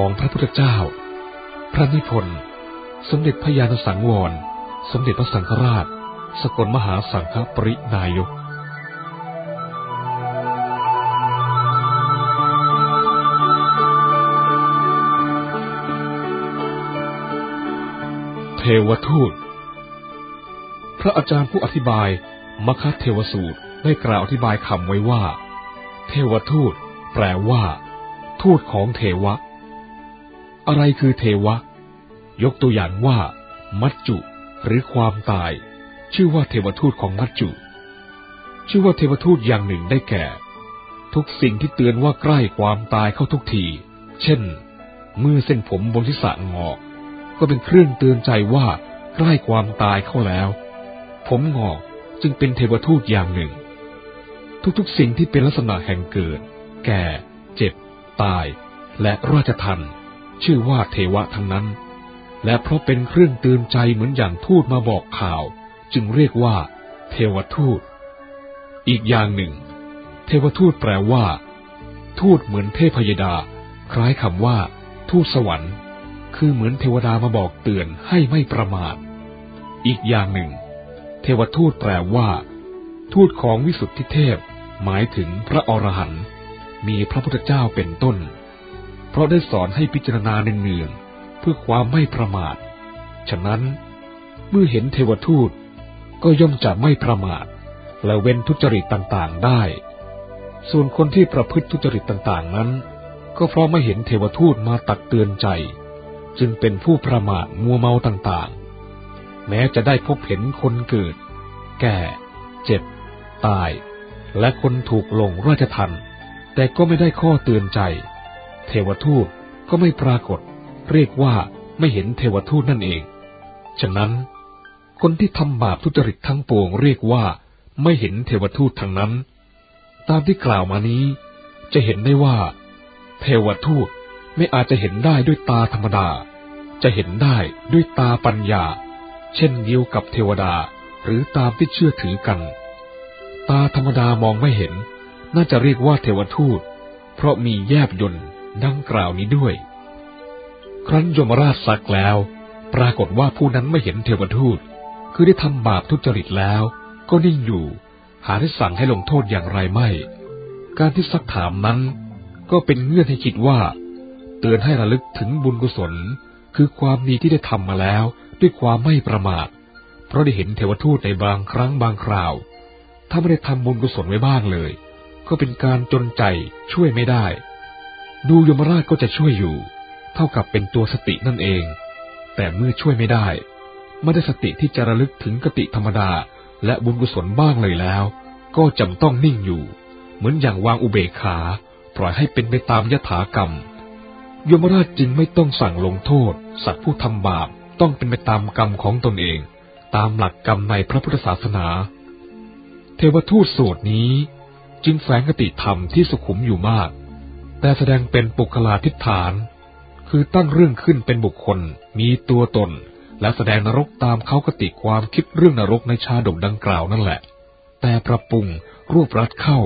ของพระพุทธเจ้า พระนิพนธ์ สมเด็จพระญาณสังวร สมเด็จพระสังฆราช สกลมหาสังฆปรินายกเทวทูต พระอาจารย์ผู้อธิบายมคเทวสูตรได้กล่าวอธิบายคำไว้ว่า เทวทูต แปลว่า ทูตของเทวะ อะไรคือเทวะ ยกตัวอย่างว่า มัจจุ หรือความตาย ชื่อว่าเทวทูตของมัจจุ ชื่อว่าเทวทูตอย่างหนึ่งได้แก่ ทุกสิ่งที่เตือนว่าใกล้ความตายเข้าทุกที เช่น เมื่อเส้นผมบนทิศะงอกก็เป็นเครื่องเตือนใจว่าใกล้ความตายเข้าแล้ว ผมงอกจึงเป็นเทวทูตอย่างหนึ่ง ทุกๆสิ่งที่เป็นลักษณะแห่งเกิด แก่ เจ็บ ตาย และราชทัน ชื่อว่าเทวะทั้งนั้น และเพราะเป็นเครื่องเตือนใจเหมือนอย่างทูตมาบอกข่าว จึงเรียกว่า เทวทูต อีกอย่างหนึ่ง เทวทูตแปลว่า ทูตเหมือนเทพยดา คล้ายคำว่า ทูตสวรรค์ คือเหมือนเทวดามาบอกเตือนให้ไม่ประมาท อีกอย่างหนึ่ง เทวทูตแปลว่า ทูตของวิสุทธิเทพ หมายถึงพระอรหันต์มีพระพุทธเจ้าเป็นต้น เพราะได้สอนให้พิจารณาเนืองๆเพื่อความไม่ประมาท ฉะนั้น เมื่อเห็นเทวทูตก็ย่อมจะไม่ประมาท และเว้นทุจริตต่างๆได้ ส่วนคนที่ประพฤติทุจริตต่างๆนั้น ก็เพราะไม่เห็นเทวทูตมาตักเตือนใจ จึงเป็นผู้ประมาทมัวเมาต่างๆ แม้จะได้พบเห็นคนเกิด แก่ เจ็บ ตาย และคนถูกลงราชทันแต่ก็ไม่ได้ข้อเตือนใจ เทวทูตก็ไม่ปรากฏ เรียกว่าไม่เห็นเทวทูตนั่นเอง ฉะนั้น คนที่ทำบาปทุจริตทั้งปวงเรียกว่าไม่เห็นเทวทูตทั้งนั้น ตามที่กล่าวมานี้ จะเห็นได้ว่า เทวทูตไม่อาจจะเห็นได้ด้วยตาธรรมดา จะเห็นได้ด้วยตาปัญญา เช่นเดียวกับเทวดาหรือตามที่เชื่อถือกัน ตาธรรมดามองไม่เห็น น่าจะเรียกว่าเทวทูต เพราะมีแยบยนต์ ดังกล่าวนี้ด้วย ครั้นยมราชซักแล้ว ปรากฏว่าผู้นั้นไม่เห็นเทวทูต คือได้ทำบาปทุจริตแล้ว ก็นิ่งอยู่ หาได้สั่งให้ลงโทษอย่างไรไม่ การที่ซักถามนั้น ก็เป็นเงื่อนให้คิดว่า เตือนให้ระลึกถึงบุญกุศล คือความดีที่ได้ทำมาแล้วด้วยความไม่ประมาท เพราะได้เห็นเทวทูตในบางครั้งบางคราว ถ้าไม่ได้ทำบุญกุศลไว้บ้างเลย ก็เป็นการจนใจช่วยไม่ได้ ดูยมราชก็จะช่วยอยู่ เท่ากับเป็นตัวสตินั่นเอง แต่เมื่อช่วยไม่ได้ ไม่ได้สติที่จะระลึกถึงกติธรรมดา และบุญกุศลบ้างเลยแล้ว ก็จำต้องนิ่งอยู่ เหมือนอย่างวางอุเบกขา ปล่อยให้เป็นไปตามยถากรรม ยมราชจึงไม่ต้องสั่งลงโทษ สัตว์ผู้ทำบาปต้องเป็นไปตามกรรมของตนเอง ตามหลักกรรมในพระพุทธศาสนา เทวทูตสูตรนี้ จึงแฝงกติธรรมที่สุขุมอยู่มาก แต่แสดงเป็นปุคลาทิฏฐาน คือตั้งเรื่องขึ้นเป็นบุคคล มีตัวตน และแสดงนรกตามเขากติความคิดเรื่องนรกในชาดกดังกล่าวนั่นแหละ แต่ปรับปรุงรวบรัดเข้า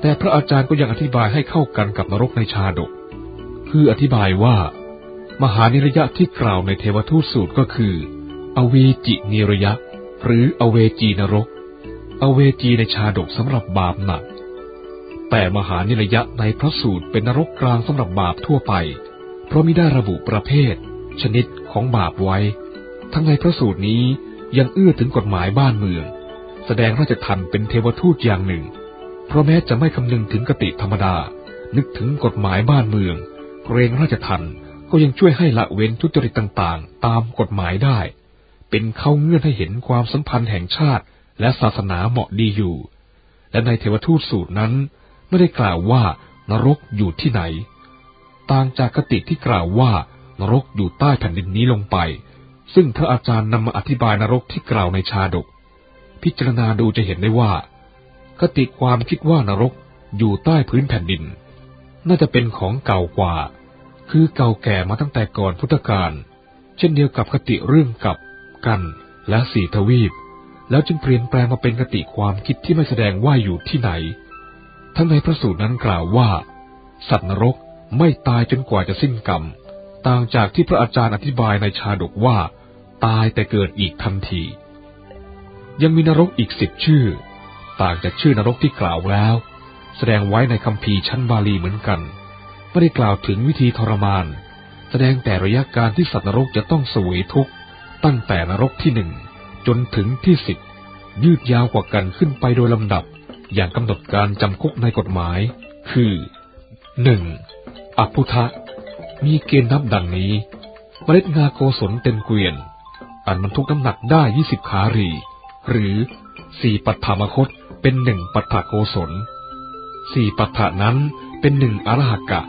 แต่พระอาจารย์ก็ยังอธิบายให้เข้ากันกับนรกในชาดก คืออธิบายว่า มหานิรยะที่กล่าวในเทวทูตสูตรก็คือ อเวจินิรยะ หรืออเวจีนรก อเวจีในชาดกสำหรับบาปหนัก แต่มหานิรยะในพระสูตรเป็นนรกกลางสำหรับบาปทั่วไป เพราะมิได้ระบุประเภท ชนิดของบาปไว้ ทั้งในพระสูตรนี้ยังเอื้อถึงกฎหมายบ้านเมือง แสดงราชทันเป็นเทวทูตอย่างหนึ่ง เพราะแม้จะไม่คำนึงถึงกติธรรมดา นึกถึงกฎหมายบ้านเมือง เกรงราชทันก็ยังช่วยให้ละเว้นทุจริตต่างๆ ตามกฎหมายได้ เป็นเข้าเงื่อนให้เห็นความสัมพันธ์แห่งชาติและศาสนาเหมาะดีอยู่ และในเทวทูตสูตรนั้น ไม่ได้กล่าวว่านรกอยู่ที่ไหน ต่างจากกติที่กล่าวว่านรกอยู่ใต้แผ่นดินนี้ลงไป ซึ่งพระอาจารย์นำมาอธิบายนรกที่กล่าวในชาดก พิจารณาดูจะเห็นได้ว่ากติความคิดว่านรกอยู่ใต้พื้นแผ่นดิน น่าจะเป็นของเก่ากว่า คือเก่าแก่มาตั้งแต่ก่อนพุทธกาลเช่นเดียวกับคติเรื่องกับ กันและสีทวีป แล้วจึงเปลี่ยนแปลงมาเป็นคติความคิดที่ไม่แสดงว่าอยู่ที่ไหน ทั้งในพระสูตรนั้นกล่าวว่า สัตว์นรกไม่ตายจนกว่าจะสิ้นกรรม ต่างจากที่พระอาจารย์อธิบายในชาดกว่า ตายแต่เกิดอีกทันที ยังมีนรกอีกสิบชื่อ ต่างจากชื่อนรกที่กล่าวแล้ว แสดงไว้ในคำพีชั้นบาลีเหมือนกัน ไม่ได้กล่าวถึงวิธีทรมาน แสดงแต่ระยะการที่สัตว์นรกจะต้องสวยทุกข์ตั้งแต่นรกที่หนึ่งจนถึงที่สิบยืดยาวกว่ากันขึ้นไปโดยลำดับ อย่างกำหนดการจำคุกในกฎหมาย คือหนึ่งอภุทะ มีเกณฑ์นับดังนี้ เมล็ดงาโกศลเต็มเกวียน อันบรรทุกน้ำหนักได้ยี่สิบขารี หรือสี่ปัฏฐามคตเป็นหนึ่งปัฏฐโกศลสี่ปัฏฐานั้นเป็นหนึ่งอรหักะ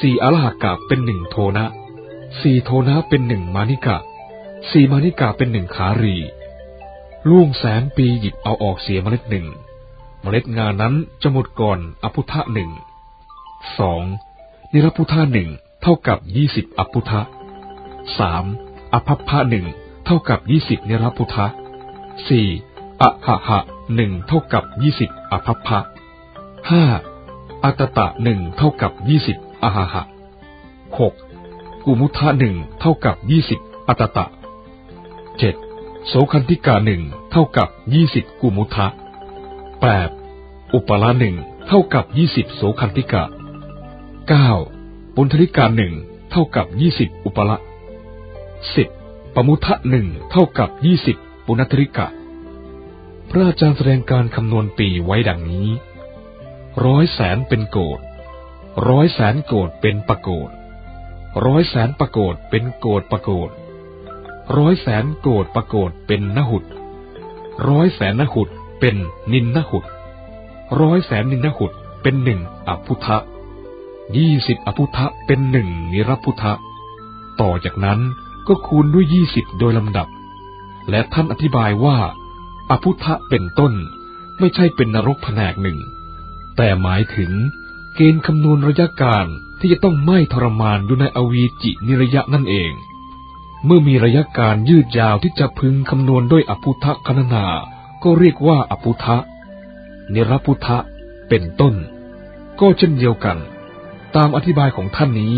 สี่อรหักะเป็นหนึ่งโทนะสี่โทนะเป็นหนึ่งมานิกะสี่มานิกะเป็นหนึ่งขารีล่วงแสนปีหยิบเอาออกเสียเมล็ดหนึ่ง เมล็ดงานั้นจะหมดก่อนอภุทะหนึ่ง สองนิรพุธะหนึ่งเท่ากับยี่สิบอภุทะสามอภัพพะหนึ่งเท่ากับยี่สิบนิรพุธะสี่อะหะหะหนึ่งเท่ากับยี่สิบอภัพพะห้าอัตตะหนึ่งเท่ากับยี่สิบอหะหะหกกุมุทะหนึ่งเท่ากับยี่สิบอัตตะเจ็ดโสคันธิกาหนึ่งเท่ากับยี่สิบกุมุทะ แปดอุปละหนึ่งเท่ากับยี่สิบโสคันธิกาเก้าปุณธริกาหนึ่งเท่ากับยี่สิบอุปละสิบปมุทะหนึ่งเท่ากับยี่สิบปุณธริกะ พระอาจารย์แสดงการคำนวณปีไว้ดังนี้ ร้อยแสนเป็นโกดร้อยแสนโกดเป็นปะโกดร้อยแสนปะโกดเป็นโกดปะโกดร้อยแสนโกดปะโกดเป็นนหุดร้อยแสนนหุด เป็นนินนหุดร้อยแสนนินนหุดเป็นหนึ่งอภุทะยี่สิบอภุทะเป็นหนึ่งนิรพุทะต่อจากนั้นก็คูณด้วยยี่สิบโดยลำดับ และท่านอธิบายว่า อภุทะเป็นต้นไม่ใช่เป็นนรกแผนกหนึ่ง แต่หมายถึงเกณฑ์คำนวณระยะการที่จะต้องไม่ทรมานอยู่ในอวีจินิระยะนั่นเอง เมื่อมีระยะการยืดยาวที่จะพึงคำนวณด้วยอภุทะคณนา ก็เรียกว่าอภุทะนิรพุทะเป็นต้น ก็เช่นเดียวกัน ตามอธิบายของท่านนี้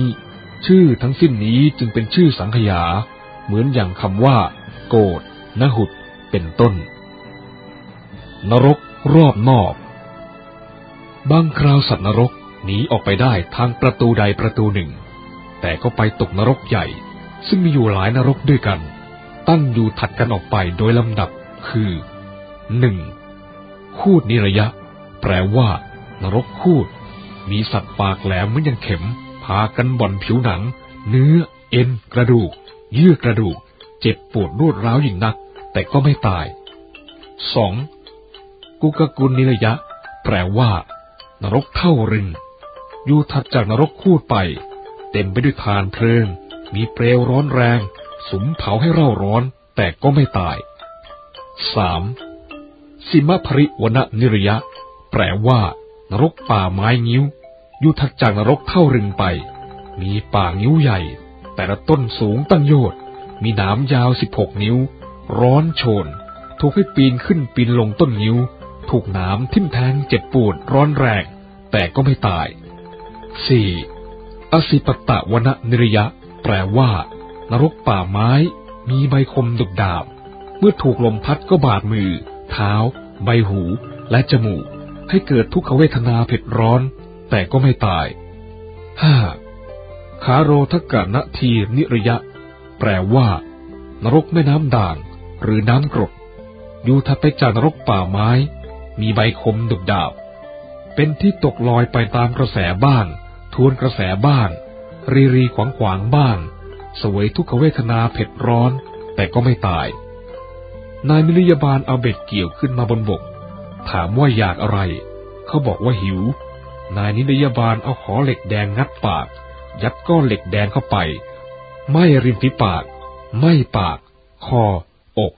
ชื่อทั้งสิ้นนี้จึงเป็นชื่อสังขยา เหมือนอย่างคำว่า โกดนหุดเป็นต้น นรกรอบนอก บางคราวสัตว์นรกหนีออกไปได้ทางประตูใดประตูหนึ่ง แต่ก็ไปตกนรกใหญ่ ซึ่งมีอยู่หลายนรกด้วยกัน ตั้งอยู่ถัดกันออกไปโดยลำดับคือ หนึ่งคูดนิระยะ แปลว่า นรกคูด มีสัตว์ปากแหลมเหมือนอย่างเข็ม พากันบ่อนผิวหนัง เนื้อ เอ็น กระดูก เยื่อกระดูก เจ็บปวดรวดร้าวยิ่งนัก แต่ก็ไม่ตายสองกุกกุลนิระยะ แปลว่า นรกเท่ารึงอยู่ถัดจากนรกคูดไป เต็มไปด้วยทานเพลิง มีเปลวร้อนแรง สุมเผาให้เร่าร้อน แต่ก็ไม่ตายสาม สิมภริวณนิรยะ แปลว่านรกป่าไม้งิ้ว อยู่ถัดจากนรกเท่ารึงไป มีป่างิ้วใหญ่ แต่ละต้นสูงตั้งโยดมีหนามยาวสิบหกนิ้ว ร้อนโชน ถูกให้ปีนขึ้นปีนลงต้นงิ้ว ถูกหนามทิ่มแทงเจ็บปวดร้อนแรง แต่ก็ไม่ตายสี่อสิปตะวณนิรยะ แปลว่า นรกป่าไม้ มีใบคมดุกดาบ เมื่อถูกลมพัดก็บาดมือ เท้า ใบหู และจมูก ให้เกิดทุกขเวทนาเผ็ดร้อน แต่ก็ไม่ตายห้าขาโรทกะนทีนิรยะ แปลว่า นรกแม่น้ำด่าง หรือน้ำกรดอยู่ถัดไปจากนรกป่าไม้ มีใบคมดุกดาบ เป็นที่ตกลอยไปตามกระแสบ้าง ทวนกระแสบ้าง รีรีขวางขวางบ้าง สวยทุกขเวทนาเผ็ดร้อน แต่ก็ไม่ตาย นายมิริยาบาลเอาเบ็ดเกี่ยวขึ้นมาบนบก ถามว่าอยากอะไร เขาบอกว่าหิว นายนิรยาบาลเอาขอเหล็กแดงงัดปาก ยัดก้อนเหล็กแดงเข้าไป ไม่ริมฝีปาก ไม่ปาก คอ อก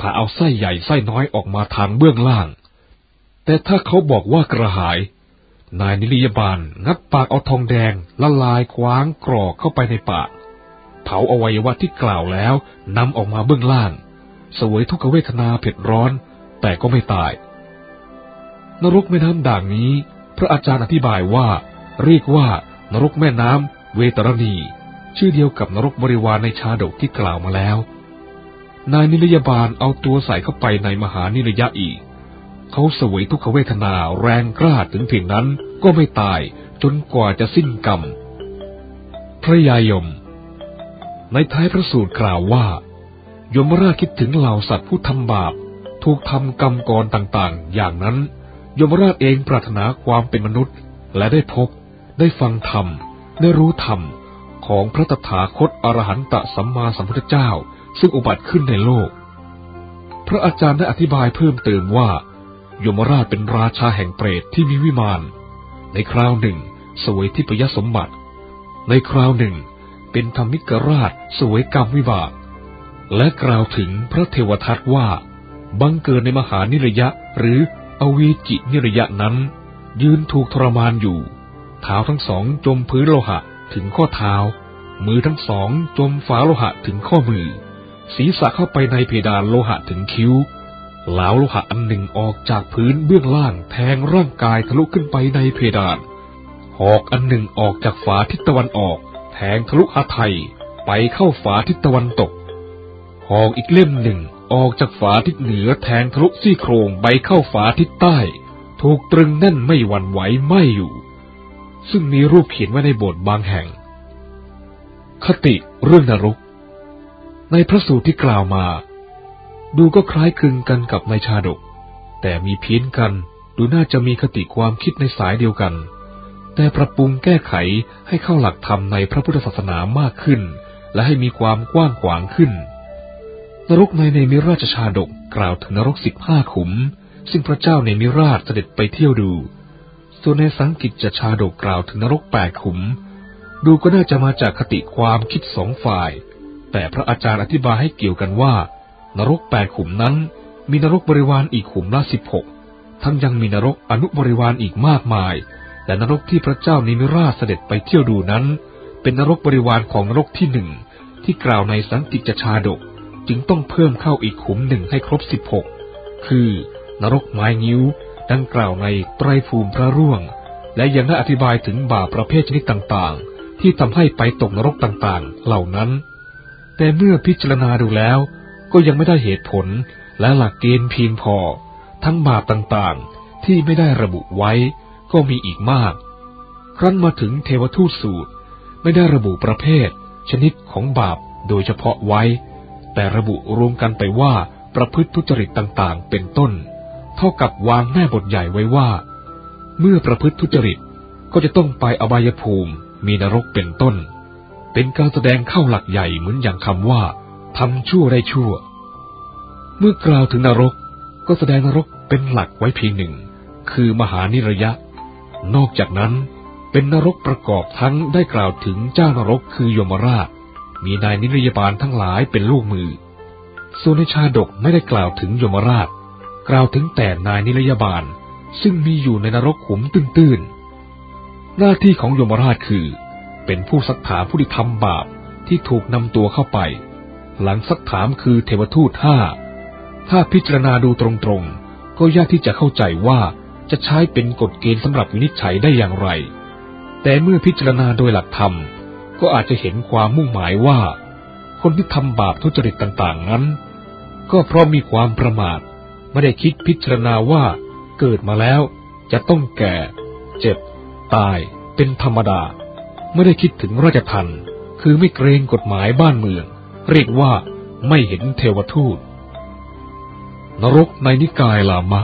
ผ่าเอาไส้ใหญ่ไส้น้อยออกมาทางเบื้องล่าง แต่ถ้าเขาบอกว่ากระหาย นายนิรยาบาลงัดปากเอาทองแดงละลายคว้างกรอกเข้าไปในปาก เผาอวัยวะที่กล่าวแล้วนำออกมาเบื้องล่าง สวยทุกขเวทนาเผ็ดร้อน แต่ก็ไม่ตาย นรกแม่น้ำด่างนี้ พระอาจารย์อธิบายว่า เรียกว่านรกแม่น้ำเวตรณี ชื่อเดียวกับนรกบริวารในชาดกที่กล่าวมาแล้ว นายนิรยาบาลเอาตัวใส่เข้าไปในมหานิรยะอีก เขาสวยทุกขเวทนาแรงกล้าถึงถึงนั้นก็ไม่ตายจนกว่าจะสิ้นกรรม พระยายม ในท้ายพระสูตรกล่าวว่า ยมราชคิดถึงเหล่าสัตว์ผู้ทำบาป ถูกทำกรรมกรต่างๆ อย่างนั้น ยมราชเองปรารถนาความเป็นมนุษย์ และได้พบ ได้ฟังธรรม ได้รู้ธรรม ของพระตถาคตอรหันตสัมมาสัมพุทธเจ้า ซึ่งอุบัติขึ้นในโลก พระอาจารย์ได้อธิบายเพิ่มเติมว่า ยมราชเป็นราชาแห่งเปรตที่มีวิมาน ในคราวหนึ่งสวยที่ปยสมบัติ ในคราวหนึ่ง เป็นธรรมิกราชสวยกรรมวิบาก และกล่าวถึงพระเทวทัตว่า บังเกิดในมหานิรยะหรืออวีจินิรยะนั้น ยืนถูกทรมานอยู่ เท้าทั้งสองจมพื้นโลหะถึงข้อเท้า มือทั้งสองจมฝาโลหะถึงข้อมือ ศีรษะเข้าไปในเพดานโลหะถึงคิ้วเหลาโลหะอันหนึ่งออกจากพื้นเบื้องล่างแทงร่างกายทะลุขึ้นไปในเพดานหอกอันหนึ่งออกจากฝาทิศตะวันออก แทงทะลุอาไทยไปเข้าฝาทิศตะวันตก หอกอีกเล่มหนึ่งออกจากฝาทิศเหนือแทงทะลุซี่โครงไปเข้าฝาทิศใต้ ถูกตรึงแน่นไม่หวั่นไหวไม่อยู่ ซึ่งมีรูปเขียนไว้ในโบสถ์บางแห่ง คติเรื่องนรก ในพระสูตรที่กล่าวมา ดูก็คล้ายคลึงกันกับในชาดก แต่มีเพี้ยนกันดูน่าจะมีคติความคิดในสายเดียวกัน แต่ปรับปรุงแก้ไขให้เข้าหลักธรรมในพระพุทธศาสนามากขึ้น และให้มีความกว้างขวางขึ้น นรกในเนมิราชชาดกกล่าวถึงนรกสิบห้าขุม ซึ่งพระเจ้าเนมิราชเสด็จไปเที่ยวดู ส่วนในสังกิจจชาดกกล่าวถึงนรกแปดขุม ดูก็น่าจะมาจากคติความคิดสองฝ่าย แต่พระอาจารย์อธิบายให้เกี่ยวกันว่า นรกแปดขุมนั้น มีนรกบริวารอีกขุมละสิบหกทั้งยังมีนรกอนุบริวารอีกมากมาย และนรกที่พระเจ้านิมิราชเสด็จไปเที่ยวดูนั้น เป็นนรกบริวารของนรกที่หนึ่งที่กล่าวในสังกิจจชาดก จึงต้องเพิ่มเข้าอีกขุมหนึ่งให้ครบสิบหกคือนรกไม้งิ้ว ดังกล่าวในไตรภูมิพระร่วง และยังได้อธิบายถึงบาปประเภทชนิดต่างๆ ที่ทำให้ไปตกนรกต่างๆ เหล่านั้น แต่เมื่อพิจารณาดูแล้ว ก็ยังไม่ได้เหตุผลและหลักเกณฑ์เพียงพอ ทั้งบาปต่างๆ ที่ไม่ได้ระบุไว้ก็มีอีกมาก ครั้นมาถึงเทวทูตสูตร ไม่ได้ระบุประเภท ชนิดของบาปโดยเฉพาะไว้ แต่ระบุรวมกันไปว่าประพฤติทุจริตต่างๆ เป็นต้น เท่ากับวางแม่บทใหญ่ไว้ว่า เมื่อประพฤติทุจริตก็จะต้องไปอบายภูมิ มีนรกเป็นต้น เป็นการแสดงเข้าหลักใหญ่เหมือนอย่างคำว่าทำชั่วได้ชั่ว เมื่อกล่าวถึงนรกก็แสดงนรกเป็นหลักไว้เพียงหนึ่ง คือมหานิระยะ นอกจากนั้นเป็นนรกประกอบทั้งได้กล่าวถึงเจ้านรกคือยมราช มีนายนิรยาบาลทั้งหลายเป็นลูกมือ ส่วนในชาดกไม่ได้กล่าวถึงยมราช กล่าวถึงแต่นายนิรยาบาลซึ่งมีอยู่ในนรกขุมตื้นๆ หน้าที่ของยมราชคือ เป็นผู้สักถามผู้ที่ทำบาปที่ถูกนำตัวเข้าไป หลังสักถามคือเทวทูตห้า ถ้าพิจารณาดูตรงๆ ก็ยากที่จะเข้าใจว่าจะใช้เป็นกฎเกณฑ์สำหรับวินิจฉัยได้อย่างไร แต่เมื่อพิจารณาโดยหลักธรรม ก็อาจจะเห็นความมุ่งหมายว่า คนที่ทำบาปทุจริตต่าง ๆ นั้น ก็เพราะมีความประมาท ไม่ได้คิดพิจารณาว่าเกิดมาแล้ว จะต้องแก่ เจ็บ ตาย เป็นธรรมดา ไม่ได้คิดถึงราชทันคือไม่เกรงกฎหมายบ้านเมือง เรียกว่าไม่เห็นเทวทูต นรกในนิกายลามะ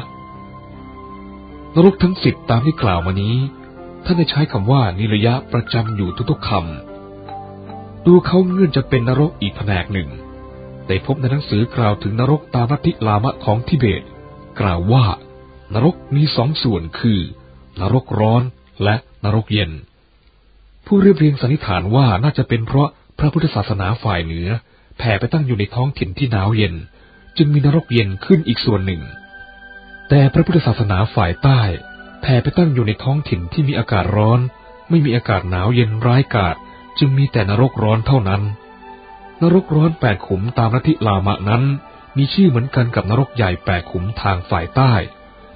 นรกทั้งสิบตามที่กล่าวมานี้ ท่านได้ใช้คำว่านิระยะประจำอยู่ทุกๆคำ ดูเขาเงื่อนจะเป็นนรกอีกแผนกหนึ่งแต่พบในหนังสือกล่าวถึงนรกตามลัทธิลามะของทิเบต กล่าวว่านรกมีสองส่วนคือ นรกร้อนและนรกเย็น ผู้เรียบเรียงสันนิษฐานว่าน่าจะเป็นเพราะพระพุทธศาสนาฝ่ายเหนือแผ่ไปตั้งอยู่ในท้องถิ่นที่หนาวเย็น จึงมีนรกเย็นขึ้นอีกส่วนหนึ่ง แต่พระพุทธศาสนาฝ่ายใต้แผ่ไปตั้งอยู่ในท้องถิ่นที่มีอากาศร้อน ไม่มีอากาศหนาวเย็นร้ายกาจ จึงมีแต่นรกร้อนเท่านั้น นรกร้อนแปดขุมตามลัทธิลามะนั้น มีชื่อเหมือนกันกับนรกใหญ่แปดขุมทางฝ่ายใต้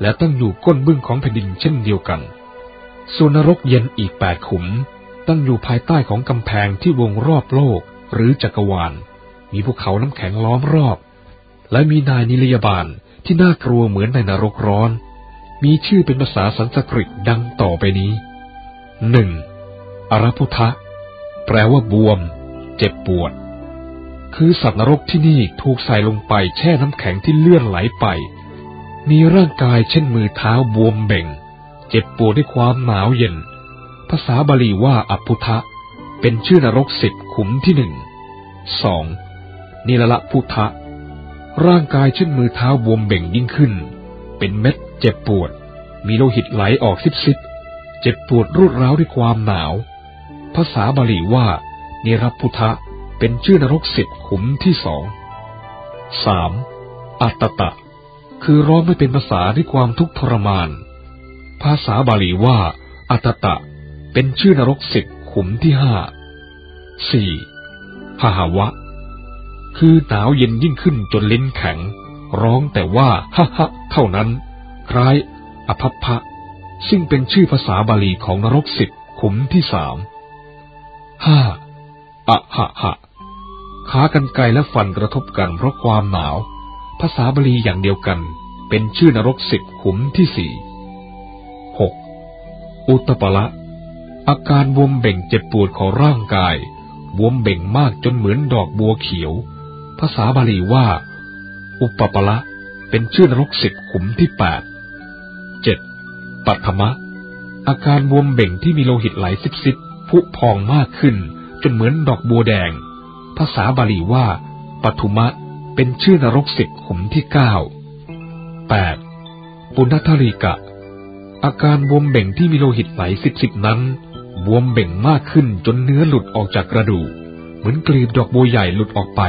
และตั้งอยู่ก้นบึ้งของแผ่นดินเช่นเดียวกัน ส่วนนรกเย็นอีกแปดขุม ตั้งอยู่ภายใต้ของกำแพงที่วงรอบโลกหรือจักรวาล มีภูเขาน้ำแข็งล้อมรอบ และมีนายนิรยาบาลที่น่ากลัวเหมือนในนรกร้อน มีชื่อเป็นภาษาสันสกฤตดังต่อไปนี้หนึ่งอรพุทะ แปลว่าบวม เจ็บปวด คือสัตว์นรกที่นี่ถูกใส่ลงไปแช่น้ำแข็งที่เลื่อนไหลไป มีร่างกายเช่นมือเท้าบวมเบ่ง เจ็บปวดด้วยความหนาวเย็น ภาษาบาลีว่าอภุทะ เป็นชื่อนรกสิบขุมที่หนึ่ง สองนิลละพุทะ ร่างกายเช่นมือเท้าบวมเบ่งยิ่งขึ้น เป็นเม็ดเจ็บปวด มีโลหิตไหลออกซิบซิบเจ็บปวดรุดร้าวด้วยความหนาว ภาษาบาลีว่า นิรพุทธะเป็นชื่อนรกสิบขุมที่สองสามอัตตะ คือร้องไม่เป็นภาษาด้วยความทุกข์ทรมาน ภาษาบาลีว่า อัตตะ เป็นชื่อนรกสิบขุมที่ห้าสี่หหวะ คือหนาวเย็นยิ่งขึ้นจนลิ้นแข็ง ร้องแต่ว่าฮะฮะเท่านั้น คล้ายอภัพพะ ซึ่งเป็นชื่อภาษาบาลีของนรกสิบขุมที่สาม ห้าอะหะหะขากันไกลและฟันกระทบกันเพราะความหนาว ภาษาบาลีอย่างเดียวกัน เป็นชื่อนรกสิบขุมที่สี่หกอุตปละ อาการบวมเบ่งเจ็บปวดของร่างกาย บวมเบ่งมากจนเหมือนดอกบัวเขียว ภาษาบาลีว่า อุปปละเป็นชื่อนรกสิบขุมที่แปดเจ็ดปัทมะ อาการบวมเบ่งที่มีโลหิตไหลซิบซิบ พุพองมากขึ้น จนเหมือนดอกบัวแดง ภาษาบาลีว่าปทุมะเป็นชื่อนรกสิบขุมที่เก้าแปดปุณธรีกะ อาการบวมเบ่งที่มีโลหิตไหลสิบสิบนั้น บวมเบ่งมากขึ้นจนเนื้อหลุดออกจากกระดูก เหมือนกลีบดอกบัวใหญ่หลุดออกไป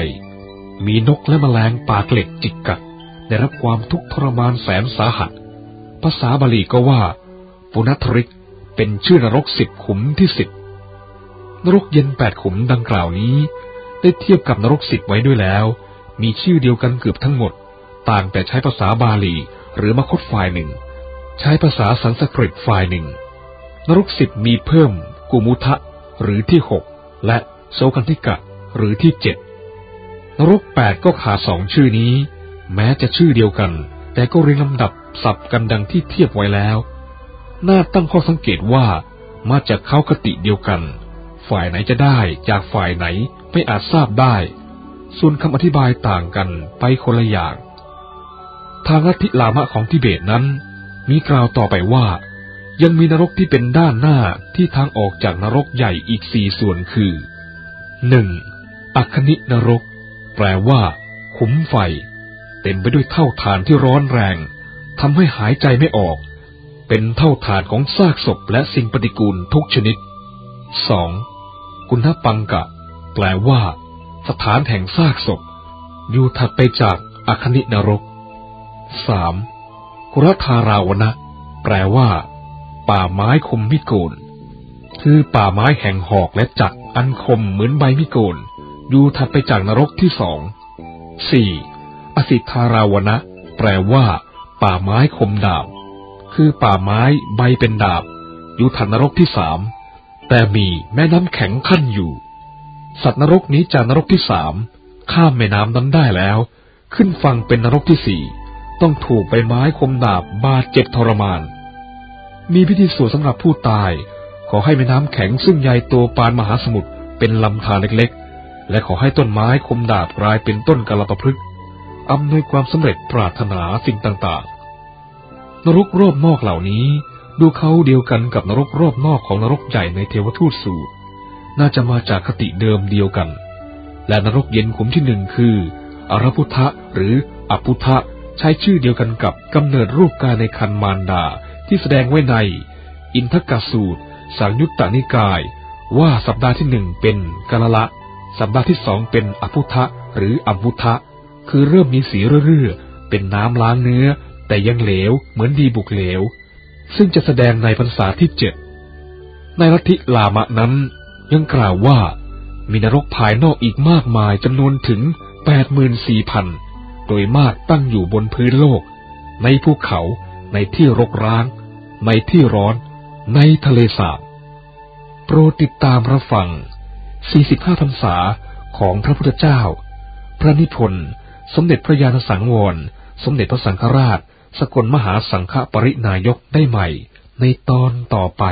มีนกและแมลงปากเหล็กจิกกัด ได้รับความทุกข์ทรมานแสนสาหัส ภาษาบาลีก็ว่า ปุณธริกเป็นชื่อนรกสิบขุมที่สิบ นรกเย็นแปดขุมดังกล่าวนี้ ได้เทียบกับนรกสิบไว้ด้วยแล้ว มีชื่อเดียวกันเกือบทั้งหมด ต่างแต่ใช้ภาษาบาลีหรือมคตฝ่ายหนึ่ง ใช้ภาษาสันสกฤตฝ่ายหนึ่ง นรกสิบมีเพิ่ม กุมุทะหรือที่หกและโซกันทิกะหรือที่เจ็ดนรกแปดก็ขาดสองชื่อนี้ แม้จะชื่อเดียวกัน แต่ก็เรียงลำดับสับกันดังที่เทียบไว้แล้ว น่าตั้งข้อสังเกตว่ามาจากเขาคติเดียวกัน ฝ่ายไหนจะได้จากฝ่ายไหนไม่อาจทราบได้ ส่วนคำอธิบายต่างกันไปคนละอย่าง ทางลัทธิลามะของทิเบตนั้น มีกล่าวต่อไปว่า ยังมีนรกที่เป็นด้านหน้าที่ทางออกจากนรกใหญ่อีกสี่ส่วนคือหนึ่งอัคนินรก แปลว่า ขุมไฟ เต็มไปด้วยเท่าฐานที่ร้อนแรงทำให้หายใจไม่ออก เป็นเท่าฐานของซากศพและสิ่งปฏิกูลทุกชนิด 2. กุณปังกะ แปลว่า สถานแห่งซากศพ อยู่ถัดไปจากอคนินรก 3. กุรธาราวนะ แปลว่า ป่าไม้คมมิโกน คือป่าไม้แห่งหอกและจักอันคมเหมือนใบมิโกน อยู่ถัดไปจากนรกที่สองสี่อสิทธาราวนะ แปลว่า ป่าไม้คมดาบ คือป่าไม้ใบเป็นดาบ อยู่ถัดนรกที่สาม แต่มีแม่น้ำแข็งขั้นอยู่ สัตว์นรกนี้จากนรกที่สามข้ามแม่น้ำนั้นได้แล้ว ขึ้นฝั่งเป็นนรกที่สี่ต้องถูกใบไม้คมดาบบาดเจ็บทรมาน มีพิธีสวดสำหรับผู้ตาย ขอให้แม่น้ำแข็งซึ่งใหญ่โตปานมหาสมุทรเป็นลำธารเล็กๆ และขอให้ต้นไม้คมดาบกลายเป็นต้นกะลปพฤกษ์อำนวยความสำเร็จปรารถนาสิ่งต่างๆ นรกรอบนอกเหล่านี้ ดูเขาเดียวกันกับนรกรอบนอกของนรกใหญ่ในเทวทูตสูตร น่าจะมาจากคติเดิมเดียวกัน และนรกเย็นขุมที่หนึ่งคืออรพุทธะหรืออภุทะใช้ชื่อเดียวกันกับกำเนิดรูปกายในคันมารดาที่แสดงไว้ใน อินทกสูตร สังยุตตนิกาย ว่าสัปดาห์ที่หนึ่งเป็นกาลละสัปดาห์ที่สองเป็นอภุทะหรืออัมพุทะคือเริ่มมีสีเรื่อๆเป็นน้ำล้างเนื้อ แต่ยังเหลวเหมือนดีบุกเหลว ซึ่งจะแสดงในพรรษาที่เจ็ดในลัทธิลามะนั้นยังกล่าวว่ามีนรกภายนอกอีกมากมายจำนวนถึงแปดหมื่นสี่พันโดยมากตั้งอยู่บนพื้นโลก ในภูเขาในที่รกร้าง ในที่ร้อน ในทะเลสาบ โปรดติดตามรับฟัง 45พรรษาของพระพุทธเจ้า พระนิพนธ์ สมเด็จพระญาณสังวร สมเด็จพระสังฆราช สกลมหาสังฆปรินายกได้ใหม่ในตอนต่อไป